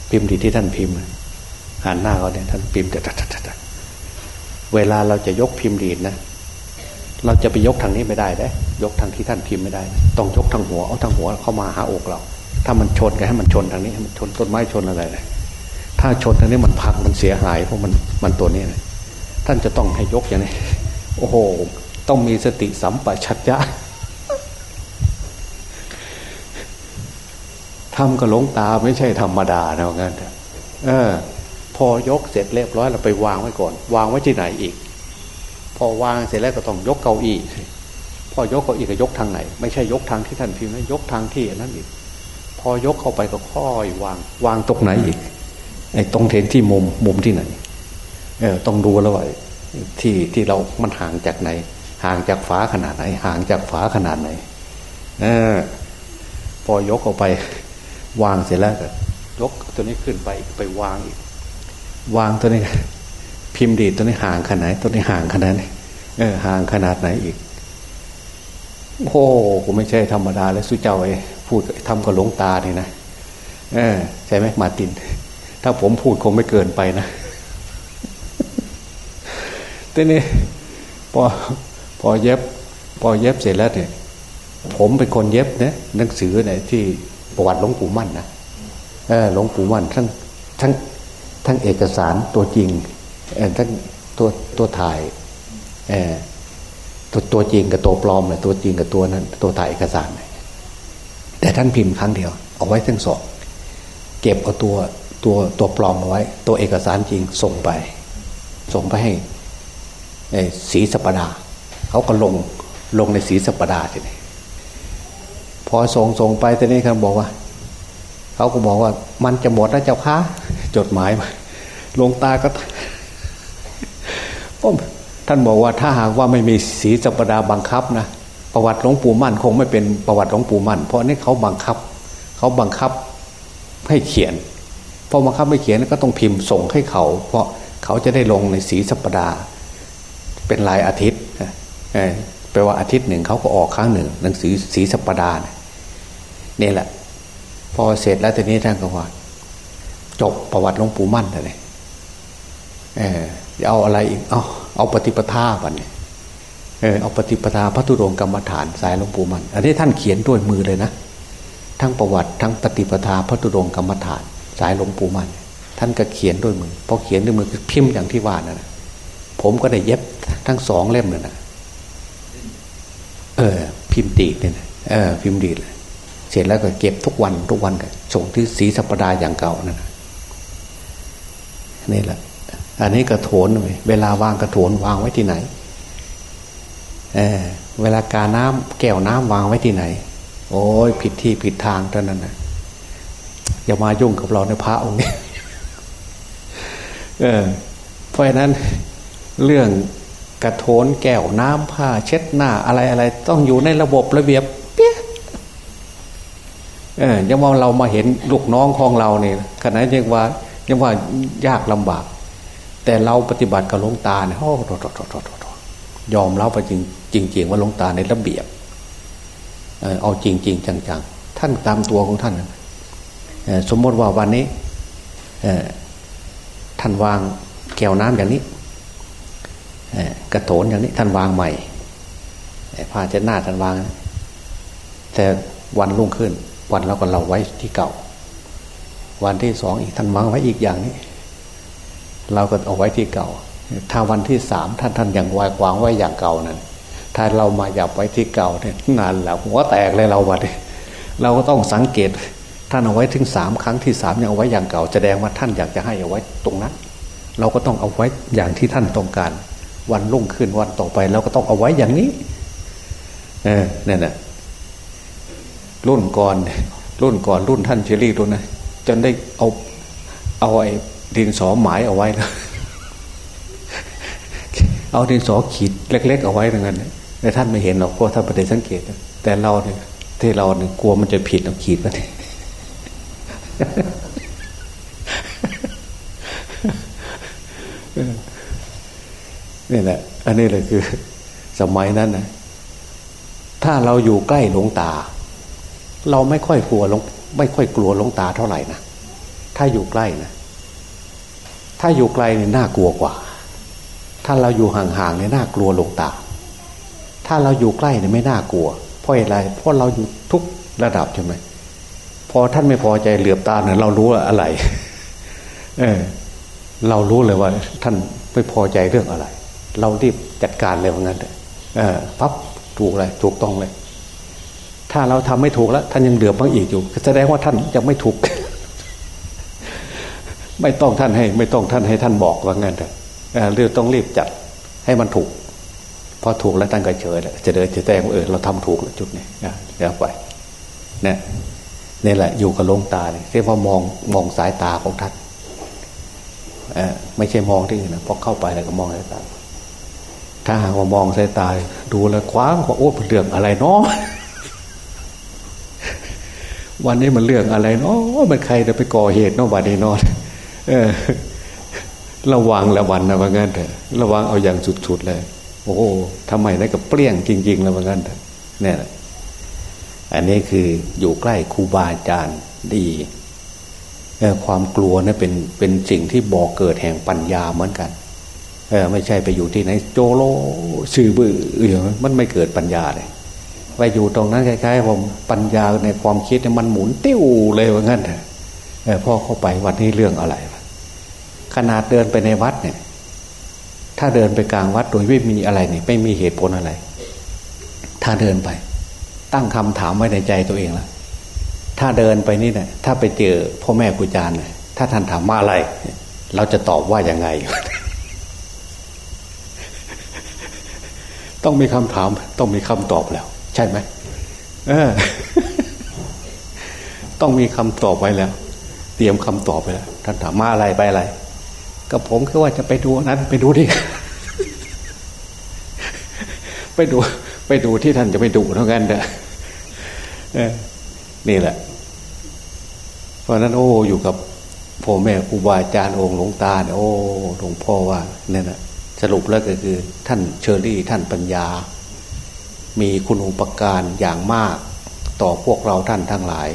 พิมพ์ดีที่ท่านพิมพ์หันหน้าเขาเนี่ยท่านพิมพ์แต่เวลาเราจะยกพิมพ์ดีดนะ เราจะไปยกทางนี้ไม่ได้ได้ยกทางที่ท่านพิมพ์ไม่ได้ ต้องยกทางหัวเอาทางหัวเข้ามาหาอกเรา ถ้ามันชนกันให้มันชนทางนี้ให้มันชนต้นไม้ชนอะไรเลยถ้าชนทางนี้มันพังมันเสียหายเพราะมันมันตัวนี้นะท่านจะต้องให้ยกอย่างนี้โอ้โห ต้องมีสติสัมปชัญญะทำกับหลงตาไม่ใช่ธรรมดานะงั้นเออ พอยกเสร็จเรียบร้อยเราไปวางไว้ก่อน วางไว้ที่ไหนอีก พอวางเสร็จแล้วก็ต้องยกเก้าอี้พอยกเก้าอี้ก็ยกทางไหน ไม่ใช่ยกทางที่ท่านพิมพ์นะยกทางที่นั่นอีก พอยกเข้าไปก็ค่อยวาง วางตรงไหนอีกไอ้ตรงเทนที่มุมมุมที่ไหนเออต้องดูแล้วว่าที่ที่เรามันห่างจากไหน ห่างจากฝาขนาดไหน ห่างจากฝาขนาดไหน เออ พอยกออกไป วางเสร็จแล้วก็ยกตัวนี้ขึ้นไปไปวางอีก วางตัวนี้ พิมพ์ดีตัวนี้ห่างขนาดไหนตัวนี้ห่างขนาดไหนเออห่างขนาดไหนอีกโอ้ผมไม่ใช่ธรรมดาแล้วสุเจ้าไอ้พูดทำกับหลงตาเนี่ยนะเออใช่ไหมมาติน ถ้าผมพูดคงไม่เกินไปนะทีนี้พอพอเย็บ พอเย็บเสร็จแล้วเนี่ย ผมเป็นคนเย็บนะหนังสือเนี่ยที่ประวัติหลวงปู่มั่นนะเออหลวงปู่มั่นทั้งทั้งทั้งเอกสารตัวจริงเออ ทั้งตัวตัวถ่ายเออตัวตัวจริงกับตัวปลอมเนี่ยตัวจริงกับตัวนั้น ตัวถ่ายเอกสารแต่ท่านพิมพ์ครั้งเดียว เอาไว้ทั้งสองเก็บเอาตัวตัวตัวปลอมเอาไว้ ตัวเอกสารจริงส่งไป ส่งไปให้สีสปดาเขาก็ลงลงในสีสปดาทีนี้พอส่งส่งไปทีนี้เขาบอกว่าเขาก็บอกว่ามันจะหมดแล้วเจ้าค้าจดหมายมาลงตาก็ ท่านบอกว่าถ้าหากว่าไม่มีสีสัปดาบังคับนะประวัติหลวงปู่มั่นคงไม่เป็นประวัติหลวงปู่มั่น เพราะนี่เขาบังคับเขาบังคับให้เขียนพอบังคับไม่เขียนก็ต้องพิมพ์ส่งให้เขา เพราะเขาจะได้ลงในสีสัปดาเป็นรายอาทิตย์แปลว่าอาทิตย์หนึ่งเขาก็ออกครั้งหนึ่ง หนังสือสีสัปดาห์นี่แหละ พอเสร็จแล้วทีนี้ท่านก็ว่าจบประวัติหลวงปู่มั่นเลยเออ เอาอะไรอีก เอาเอาปฏิปทาบันเนี่ยเออเอาปฏิปทาพระธุดงกรรมฐานสายหลวงปู่มัน อันนี้ท่านเขียนด้วยมือเลยนะ ทั้งประวัติทั้งปฏิปทาพระธุดงกรรมฐาน สายหลวงปู่มัน ท่านก็เขียนด้วยมือพอเขียนด้วยมือพิมพ์อย่างที่ว่านั่นนะผมก็ได้เย็บทั้งสองเล่มเลยนะเออ พิมพ์ดีดเนี่ยนะเออ พิมพ์ดีดเลยเสร็จแล้วก็เก็บทุกวันทุกวันก็ส่งที่สีสัปดาห์อย่างเก่านั่นนี่แหละ อันนี้กระโถนเลยเวลาวางกระโถนวางไว้ที่ไหนเออเวลากาน้ำแก้วน้ำวางไว้ที่ไหน โอ้ยผิดที่ผิดทางเท่านั้นนะอย่ามายุ่งกับเราในพระองค์นี้เออเพราะฉะนั้นเรื่องกระโถนแก้วน้ำผ้าเช็ดหน้าอะไรอะไรต้องอยู่ในระบบระเบียบเปี้ยเออยังว่าเรามาเห็นลูกน้องของเราเนี่ยขณะยังว่ายังว่ายากลำบาก แต่เราปฏิบัติกับลงตาเนี่ยโอ้โหยอมเล่าไปจริงจริงๆว่าลงตาในระเบียบเอาจริงจริงจังๆ ท่านตามตัวของท่านสมมติว่าวันนี้ท่านวางแก้วน้ำอย่างนี้กระโถนอย่างนี้ท่านวางใหม่ผ้าเช็ดหน้าท่านวาง แต่วันรุ่งขึ้น วันเราก็เราไว้ที่เก่า วันที่สองอีกท่านวางไว้อีกอย่างนี้ เราก็เอาไว้ที่เก่า ถ้าวันที่สามท่านท่านยังวางวางไว้อย่างเก่านั้นถ้าเรามาหยับไว้ที่เก่าเนี่ยงานแล้วหัวแตกเลยเราวันนี้เราก็ต้องสังเกตท่านเอาไว้ถึงสามครั้งที่สามยังเอาไว้อย่างเก่าแสดงว่าท่านอยากจะให้เอาไว้ตรงนั้น เราก็ต้องเอาไว้อย่างที่ท่านต้องการ วันรุ่งขึ้นวันต่อไปเราก็ต้องเอาไว้อย่างนี้ เออเนี่ยนะรุ่นก่อนรุ่นก่อนรุ่นท่านเชอรี่รุ่นนะจนได้เอาเอาไอ้ ดินสอหมายเอาไว้นะเอาดินสอขีดเล็ก ๆ เอาไว้เหมือนกันแต่ท่านไม่เห็นหรอกเพราะท่านประเดี๋ยวสังเกตแต่เราเนี่ยที่เราเนี่ยกลัวมันจะผิดเราขีดไว้นี่แหละ อันนี้เลยคือ สมัยนั้นนะถ้าเราอยู่ใกล้หลวงตา เราไม่ค่อยกลัวหลวงไม่ค่อยกลัวหลวงตาเท่าไหร่นะถ้าอยู่ใกล้นะ ถ้าอยู่ไกลเนี่ยน่ากลัวกว่า ถ้าเราอยู่ห่างๆเนี่ยน่ากลัวลงตา ถ้าเราอยู่ใกล้เนี่ยไม่น่ากลัว เพราะอะไร เพราะเราอยู่ทุกระดับใช่ไหมพอท่านไม่พอใจเหลือบตาเนี่ยเรารู้อะไร เออ เรารู้เลยว่า ท่านไม่พอใจเรื่องอะไร เรารีบจัดการเลยว่างั้นเออปั๊บถูกเลยถูกต้องเลย ถ้าเราทำไม่ถูกแล้ว ท่านยังเหลือบมาอีกอยู่แสดงว่าท่านยังไม่ถูก ไม่ต้องท่านให้ ไม่ต้องท่านให้ท่านบอกว่างั้นเถอะเรื่องต้องรีบจัดให้มันถูกพอถูกแล้วท่านก็เฉยแล้วจะเดินจะแจ้งว่าเออเราทำถูกแล้วจุดนี้เดี๋ยวไปเนี่ยนี่แหละ อยู่กับลงตาเนี่ยเรียกว่ามองมองสายตาของท่านเออไม่ใช่มองที่อื่นนะพอเข้าไปแล้วก็มองสายตา ถ้าหากว่ามองสายตา ดูแล้วคว้างว่าโอ้เป็นเรื่องอะไรเนาะวันนี้มันเรื่องอะไรเนาะมันใครจะไปก่อเหตุเนาะวันนี้เนาะเออ ระวังละวันนะว่างั้นเถอะระวังเอาอย่างสุดๆเลย โอ้ทำไมนั่นกับเปรี้ยงจริง ๆ แล้วว่างั้นเถอะเนี่ยอันนี้คืออยู่ใกล้ครูบาอาจารย์ดีความกลัวนี่เป็นเป็นสิ่งที่บอกเกิดแห่งปัญญาเหมือนกันเออไม่ใช่ไปอยู่ที่ไหน โจโลชื่อบื้ออย่างมันไม่เกิดปัญญาเลยไปอยู่ตรงนั้นคล้ายๆผมปัญญาในความคิดมันหมุนติ้วเลยว่างั้นเถอะพ่อเข้าไปวันนี้เรื่องอะไร ขนาดเดินไปในวัดเนี่ย ถ้าเดินไปกลางวัดโดยไม่มีอะไรเนี่ย ไม่มีเหตุผลอะไร ถ้าเดินไป ตั้งคำถามไว้ในใจตัวเองแล้วถ้าเดินไปนี่เนี่ยถ้าไปเจอพ่อแม่ครูอาจารย์เนี่ยถ้าท่านถามมาอะไร เราจะตอบว่าอยังไง ต้องมีคำถาม ต้องมีคำตอบแล้ว ใช่ไหมเออ ต้องมีคำตอบไว้แล้ว เตรียมคำตอบไปแล้ว ท่านถามมาอะไรไปอะไร ก็ผมคือว่าจะไปดูนั้นไปดูดิไปดู ไปดูที่ท่านจะไปดูเท่านั้นเด้อนี่แหละ เพราะนั้นโอ้อยู่กับพ่อแม่ครูบาอาจารย์องค์หลวงตาเนี่ยโอ้หลวงพ่อว่าเนี่ยนะสรุปแล้วก็คือ ท่านเชอรี่ท่านปัญญา มีคุณอุปการอย่างมาก ต่อพวกเราท่านทั้งหลาย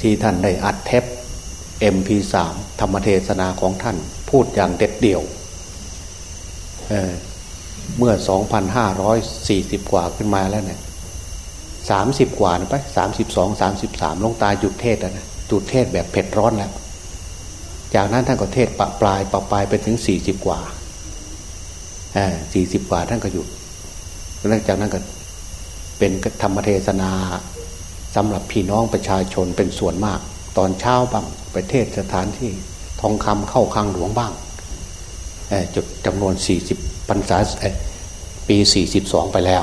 ที่ท่านได้อัดเทป MP3 ธรรมเทศนาของท่านพูดอย่างเด็ดเดี่ยวเเมื่อ 2,540 กว่าขึ้นมาแล้วเนี่ยสามสิบกว่านะไปสามสิบสองสามสิบสามลงตาหยุดเทศนะหยุดเทศแบบเผ็ดร้อนแล้ว จากนั้นท่านก็เทศปะปลายปะปลายไปถึงสี่สิบกว่าสี่สิบกว่าท่านก็หยุดหลังจากนั้นก็เป็นธรรมเทศนาสำหรับพี่น้องประชาชนเป็นส่วนมาก ตอนเช้าบ้าง ไปเทศสถานที่ทองคำเข้าคังหลวงบ้างจุดจำนวนสี่สิบพรรษาปีสี่สิบสองไปแล้ว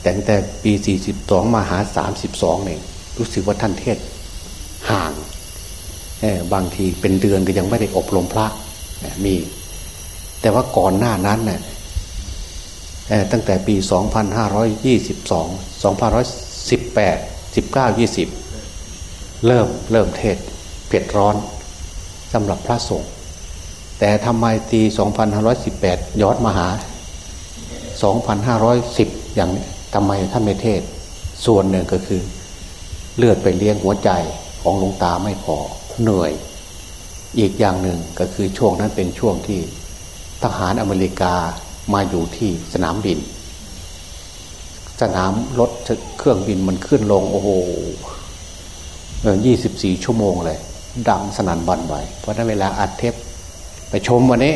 แต่แต่ปีสี่สิบสองมาหาสามสิบสองเนี่ยรู้สึกว่าท่านเทศห่างบางทีเป็นเดือนก็ยังไม่ได้อบรมพระมี แต่ว่าก่อนหน้านั้นนี่ยตั้งแต่ปี 2522 2518 19 20 เริ่มเริ่มเทศเผ็ดร้อนสำหรับพระสงฆ์แต่ทำไมปี2518ย้อนมาหา 2510 อย่างทำไมท่านไม่เทศ ส่วนหนึ่งก็คือ เลือดไปเลี้ยงหัวใจของหลวงตาไม่พอเหนื่อย อีกอย่างหนึ่งก็คือช่วงนั้นเป็นช่วงที่ทหารอเมริกามาอยู่ที่สนามบิน สนามรถเครื่องบินมันขึ้นลงโอ้โห ยี่สิบสี่ชั่วโมงเลย ดังสนั่นบันไหวเพราะนั้นเวลาอัดเทปไปชมวันนี้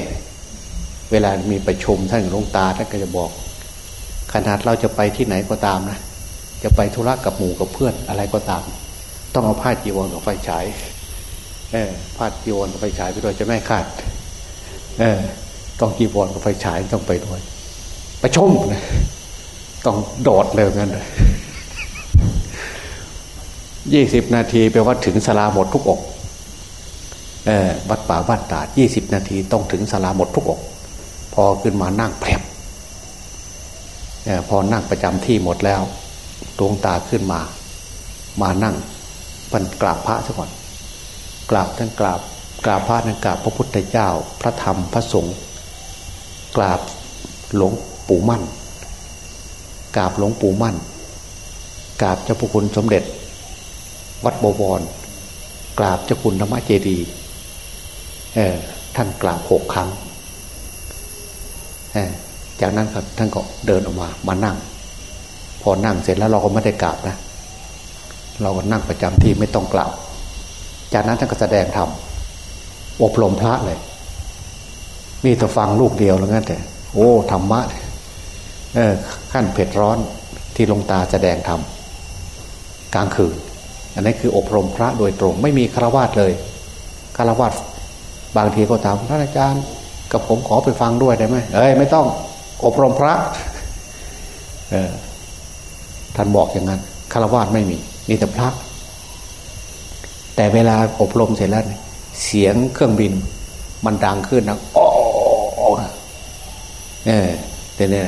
เวลามีไปชมท่านหลวงตาท่านก็จะบอก ขนาดเราจะไปที่ไหนก็ตามนะ จะไปธุระกับหมู่กับเพื่อนอะไรก็ตาม ต้องเอาผ้าจีวรกับไฟฉายเออผ้าจีวรกับไฟฉายไปด้วยจะไม่ขาดเออต้องกีวรกับไฟฉายต้องไปด้วย ไปชมนะต้องโดดเลยงั้นเลย ยี่สิบนาทีแปลว่าถึงสลาหมดทุกอกเออวัดป่าวัดตาดยี่สิบนาทีต้องถึงสลาหมดทุกอก พอขึ้นมานั่งแผลบพอนั่งประจำที่หมดแล้วดวงตาขึ้นมา มานั่งพันกราบพระซะก่อนกราบท่านกราบกราบพระนั่นกราบพระพุทธเจ้า พระธรรมพระสงฆ์กราบหลวงปู่มั่น กราบหลวงปู่มั่น กราบเจ้าพระคุณสมเด็จ วัดบวร กราบเจ้าคุณธรรมเจดีเออท่านกราบหกครั้งเออจากนั้นก็ท่านก็เดินออกมามานั่ง พอนั่งเสร็จแล้วเราก็ไม่ได้กราบนะ เราก็นั่งประจำที่ไม่ต้องกราบจากนั้นท่านก็แสดงธรรมอบรมพระเลยมีแต่ฟังลูกเดียวแล้วงั้นแต่โอ้ธรรมะเออขั้นเผ็ดร้อนที่ลงตาแสดงธรรมกลางคืน อันนี้คืออบรมพระโดยตรง ไม่มีคาวาสเลยคาวาสบางทีก็ถามท่านอาจารย์ กับผมขอไปฟังด้วยได้ไหมเอ้ยไม่ต้องอบรมพระ เออท่านบอกอย่างนั้นคาวาสไม่มีมีแต่พระ แต่เวลาอบรมเสร็จแล้วเสียงเครื่องบิน มันดังขึ้นนะโอ้เออแต่เนี่ย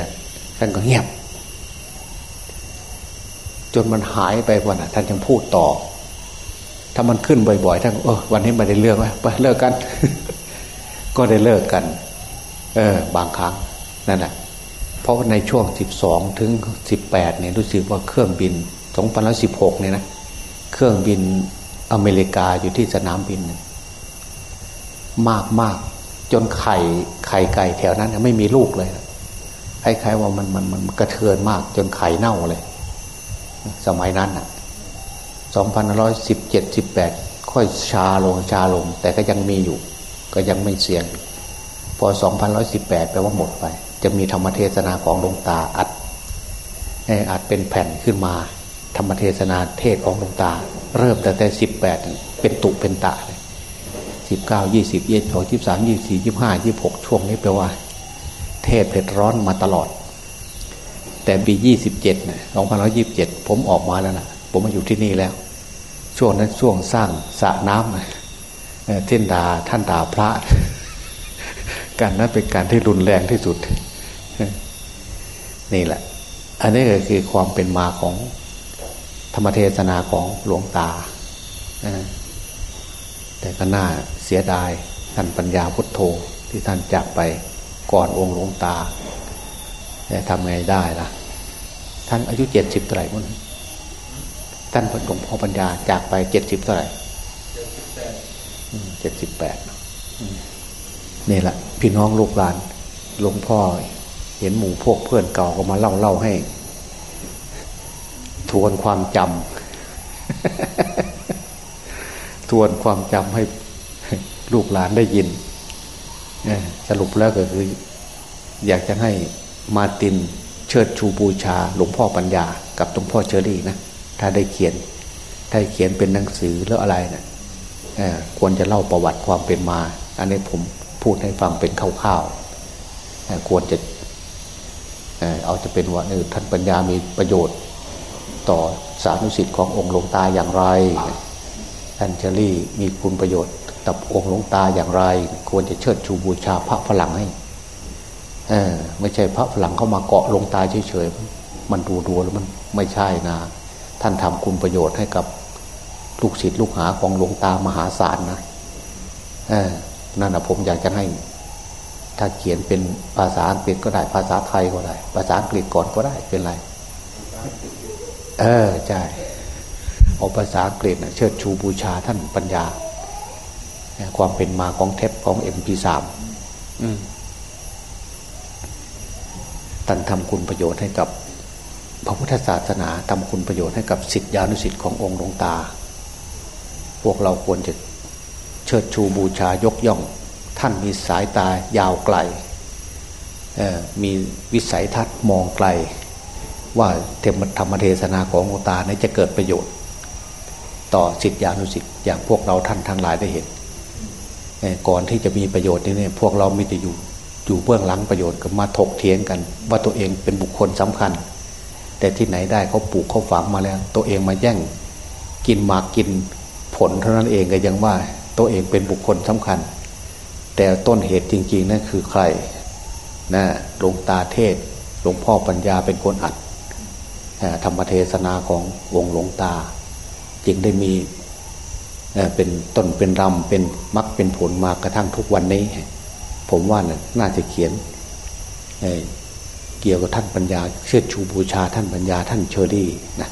ท่านก็เงียบ จนมันหายไปวันน่ะท่านยังพูดต่อ ถ้ามันขึ้นบ่อยๆท่านเออวันนี้ไม่ได้เลิกไหมไปเลิกกัน ก็ได้เลิกกัน เออ บางครั้งนั่นแหละเพราะในช่วงสิบสองถึงสิบแปดเนี่ยรู้สึกว่าเครื่องบินสองพันสิบหกเนี่ยนะเครื่องบินอเมริกาอยู่ที่สนามบิน มากมากจนไข่ไข่ไก่แถวนั้น ไม่มีลูกเลยคล้ายๆว่ามันมันมันกระเทือนมากจนไข่เน่าเลย สมัยนั้นอะสองพันร้อยสิบเจ็ดสิบแปดค่อยชาลงชาลง แต่ก็ยังมีอยู่ ก็ยังไม่เสี่ยง พอสองพันร้อยสิบแปดแปลว่าหมดไป จะมีธรรมเทศนาของหลวงตาอัดอัดเป็นแผ่นขึ้นมา ธรรมเทศนาเทศของหลวงตา เริ่มแต่แต่สิบแปดเป็นตุเป็นตะเลยสิบเก้ายี่สิบยี่สิบสองยี่สามยี่สี่ยี่ห้ายี่หกช่วงนี้แปลว่า เทศเผ็ดร้อนมาตลอด แต่ปียี่สิบเจ็ดเนี่ยสองพันร้อยี่บเจ็ดผมออกมาแล้วนะผมมาอยู่ที่นี่แล้ว ช่วงนั้นช่วงสร้างสระน้ำเท่นดาท่านดาพระ การนั้นเป็นการที่รุนแรงที่สุด นี่แหละ อันนี้ก็คือความเป็นมาของธรรมเทศนาของหลวงตา แต่ก็น่าเสียดายท่านปัญญาพุทโธที่ท่านจากไปก่อนองค์หลวงตา แต่ทำไงได้ล่ะ ท่านอายุเจ็ดสิบเท่าไหร่มั้งท่านหลวงพ่อปัญญาจากไปเจ็ดสิบเท่าไหร่เจ็ดสิบแปดนี่แหละพี่น้องลูกหลานหลวงพ่อเห็นหมู่พวกเพื่อนเก่าก็มาเล่าเล่าให้ ทวนความจำทวนความจำให้ลูกหลานได้ยินสรุปแล้วก็คือ อยากจะให้ มาตินเชิดชูบูชา หลวงพ่อปัญญา กับหลวงพ่อเชอรี่นะถ้าได้เขียนถ้าเขียนเป็นหนังสือแล้วอะไรนะ่ะควรจะเล่าประวัติความเป็นมา อันนี้ผมพูดให้ฟังเป็นคร่าวๆควรจะเอาจะเป็นว่าท่านปัญญามีประโยชน์ ต่อสาธุสิทธิ์ขององค์หลวงตาอย่างไร ท่านเชอรี่มีคุณประโยชน์กับองค์หลวงตาอย่างไร ควรจะเชิดชูบูชาพระฝรั่งให้ เออไม่ใช่พระฝรั่งเข้ามาเกาะลงตาเฉยๆ มันดูดูแล้วมันไม่ใช่นะ ท่านทำคุณประโยชน์ให้กับลูกศิษย์ลูกหาของหลวงตามหาศาลนะเออนั่นนะผมอยากจะให้ ถ้าเขียนเป็นภาษาอังกฤษก็ได้ภาษาไทยก็ได้ ภาษาอังกฤษก่อนก็ได้เป็นไร เออใช่เอาภาษาอังกฤษนะเชิดชูบูชาท่านปัญญา ความเป็นมาของเทปของเอ็มพีสาม ท่านทำคุณประโยชน์ให้กับพระพุทธศาสนาทำคุณประโยชน์ให้กับสิทธิานุสิทธิ์ขององค์หลวงตา พวกเราควรจะเชิดชูบูชายกย่อง ท่านมีสายตายาวไกล มีวิสัยทัศน์มองไกล ว่าเทมธรรมเทศนาของหลวงตานี้จะเกิดประโยชน์ ต่อสิทธิานุสิทธิ์อย่างพวกเราท่านทั้งหลายได้เห็น ก่อนที่จะมีประโยชน์นี่พวกเรามีแต่อยู่ อยู่เบื้องหลังประโยชน์ก็มาถกเถียงกัน ว่าตัวเองเป็นบุคคลสำคัญ แต่ที่ไหนได้เขาปลูกเขาฝังมาแล้ว ตัวเองมาแย่งกินหมากกินผลเท่านั้นเองก็ยังว่าตัวเองเป็นบุคคลสำคัญ แต่ต้นเหตุจริงๆนั่นคือใครนะหลวงตาเทศหลวงพ่อปัญญาเป็นคนอัดธรรมเทศนาของวงหลวงตา จึงได้มีเป็นต้นเป็นรำเป็นมักเป็นผลมากระทั่งทุกวันนี้ ผมว่านะน่าจะเขียนเเกี่ยวกับท่านปัญญาเชื่อชูบูชาท่านปัญญาท่านเชอรี่นะ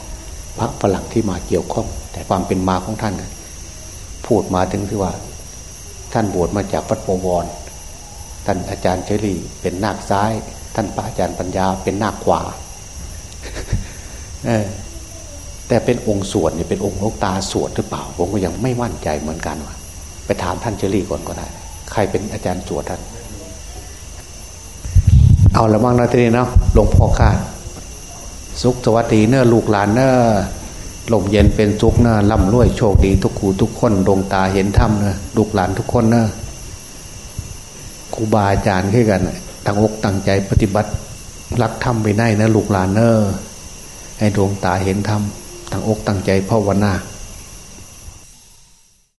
พระฝรั่งที่มาเกี่ยวข้อง แต่ความเป็นมาของท่านนะพูดมาถึงที่ว่า ท่านบวชมาจากวัดโปวรท่านอาจารย์เฉลีเป็นนาคซ้าย ท่านพระอาจารย์ปัญญาเป็นนาคขวาแต่เป็นองค์สวดเนี่ยเป็นองค์ลูกตาสวดหรือเปล่า ผมก็ยังไม่มั่นใจเหมือนกันว่าไปถามท่านเฉลีก่อนก็ได้ ใครเป็นอาจารย์สวดท่านเอาละบ้างนะทีนี้เนาะหลวงพ่อคาดสุขสวัสดีเนอลูกหลานเนอลมเย็นเป็นสุขเนอะร่ำรวยโชคดีทุกขูทุกคนดวงตาเห็นธรรมเนอะลูกหลานทุกคนเนอครูบาอาจารย์ขึ้นกันตั้งอกตั้งใจปฏิบัติรักธรรมไปได้นะลูกหลานเนอให้ดวงตาเห็นธรรมตั้งอกตั้งใจภาวนา